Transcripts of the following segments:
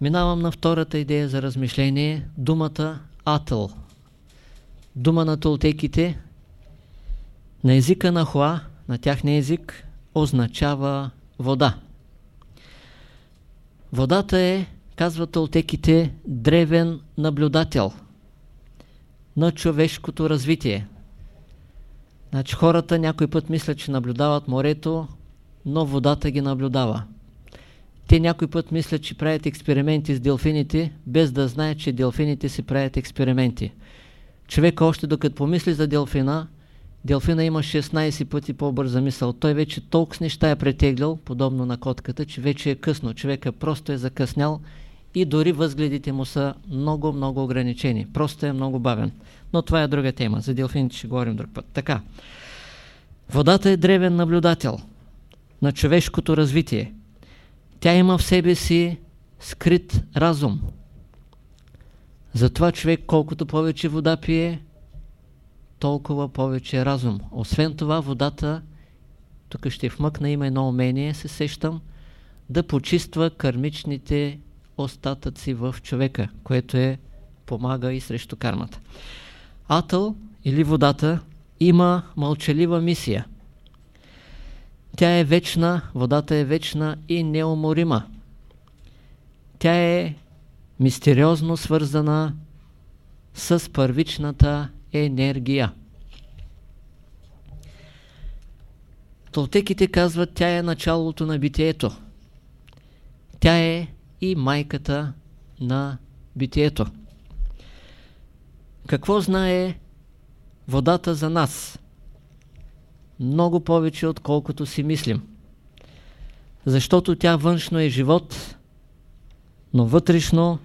Минавам на втората идея за размишление, думата атъл. Дума на толтеките на езика на Хуа, на тяхния език, означава вода. Водата е, казват толтеките, древен наблюдател на човешкото развитие. Значи хората някой път мислят, че наблюдават морето, но водата ги наблюдава. Те някой път мислят, че правят експерименти с делфините, без да знаят, че делфините си правят експерименти. Човек още докато помисли за делфина, делфина има 16 пъти по-бърза мисъл. Той вече толкова неща е претеглял, подобно на котката, че вече е късно. Човека просто е закъснял и дори възгледите му са много, много ограничени. Просто е много бавен. Но това е друга тема. За делфините ще говорим друг път. Така. Водата е древен наблюдател на човешкото развитие. Тя има в себе си скрит разум. Затова човек колкото повече вода пие, толкова повече разум. Освен това водата, тук ще вмъкна има едно умение, се сещам, да почиства кармичните остатъци в човека, което е помага и срещу кармата. Атъл или водата има мълчалива мисия. Тя е вечна, водата е вечна и неуморима. Тя е мистериозно свързана с първичната енергия. Толтеките казват, тя е началото на битието. Тя е и майката на битието. Какво знае водата за нас? Много повече, отколкото си мислим. Защото тя външно е живот, но вътрешно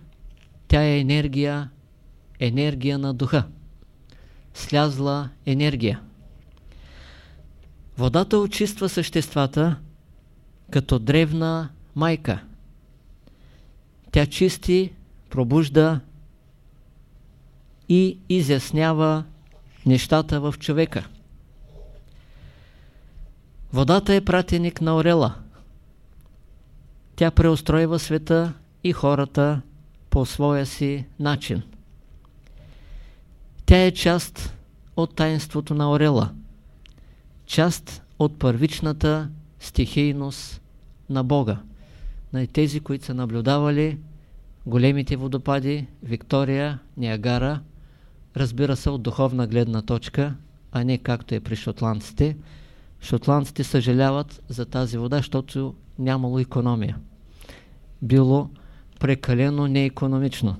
тя е енергия, енергия на духа. Слязла енергия. Водата очиства съществата като древна майка. Тя чисти, пробужда и изяснява нещата в човека. Водата е пратеник на орела. Тя преустройва света и хората по своя си начин. Тя е част от таинството на орела, част от първичната стихийност на Бога, на тези, които са наблюдавали големите водопади, Виктория, Ниагара, разбира се от духовна гледна точка, а не както е при шотландците. Шотландците съжаляват за тази вода, защото нямало економия. Било прекалено неекономично.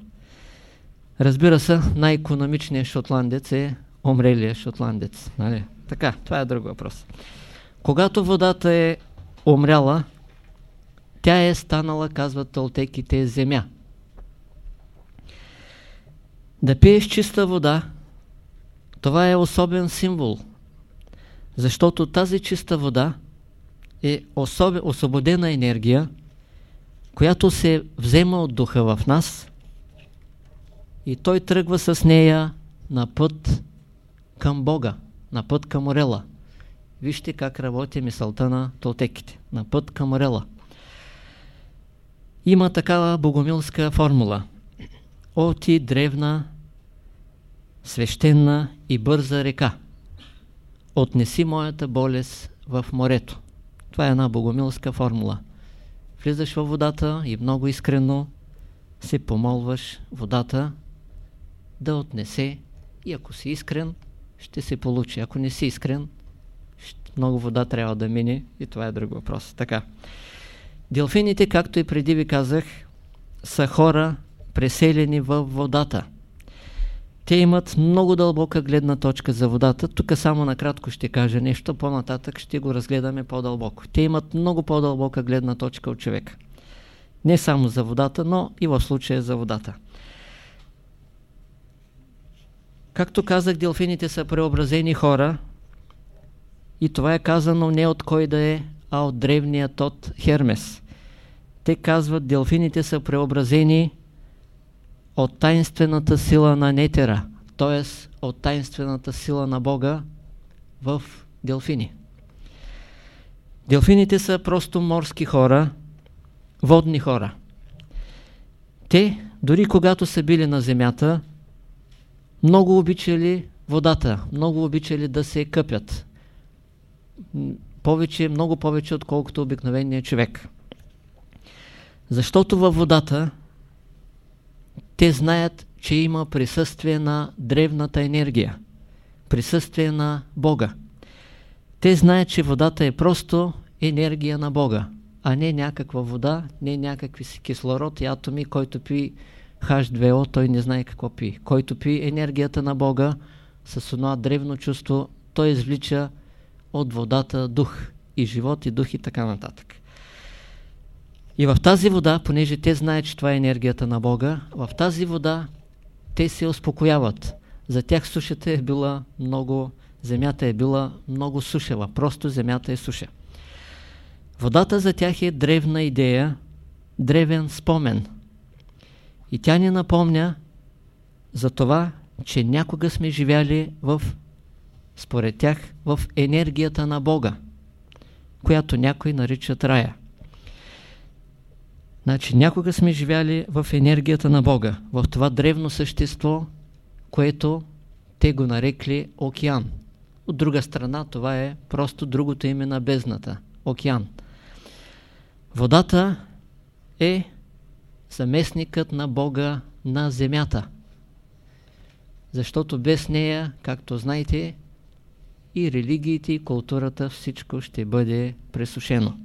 Разбира се, най-економичният шотландец е умрелия шотландец. Нали? Така, това е друг въпрос. Когато водата е умряла, тя е станала, казват толтеките, земя. Да пиеш чиста вода, това е особен символ, защото тази чиста вода е особен, освободена енергия, която се взема от духа в нас и той тръгва с нея на път към Бога, на път към Орела. Вижте как работи мисълта на толтеките. На път към Орела. Има такава богомилска формула. О ти древна, свещена и бърза река, отнеси моята болест в морето. Това е една богомилска формула влизаш във водата и много искрено се помолваш водата да отнесе и ако си искрен, ще се получи. Ако не си искрен, много вода трябва да мине и това е друг въпрос. Така. Делфините, както и преди ви казах, са хора преселени във водата. Те имат много дълбока гледна точка за водата. Тук само накратко ще кажа нещо, по-нататък ще го разгледаме по-дълбоко. Те имат много по-дълбока гледна точка от човека. Не само за водата, но и в случая за водата. Както казах, делфините са преобразени хора и това е казано не от кой да е, а от древният от Хермес. Те казват, делфините са преобразени от тайнствената сила на Нетера, т.е. от тайнствената сила на Бога в делфини. Делфините са просто морски хора, водни хора. Те, дори когато са били на земята, много обичали водата, много обичали да се къпят. Повече, много повече, отколкото обикновения човек. Защото във водата те знаят, че има присъствие на древната енергия, присъствие на Бога. Те знаят, че водата е просто енергия на Бога, а не някаква вода, не някакви си кислород и атоми, който пи H2O, той не знае какво пи. Който пи енергията на Бога с това древно чувство, той извлича от водата дух и живот и дух и така нататък. И в тази вода, понеже те знаят, че това е енергията на Бога, в тази вода те се успокояват. За тях сушата е била много, земята е била много сушева. Просто земята е суша. Водата за тях е древна идея, древен спомен. И тя ни напомня за това, че някога сме живяли в, според тях, в енергията на Бога, която някои наричат рая. Значи някога сме живяли в енергията на Бога, в това древно същество, което те го нарекли океан. От друга страна това е просто другото име на бездната – океан. Водата е заместникът на Бога на земята. Защото без нея, както знаете, и религиите, и културата, всичко ще бъде пресушено.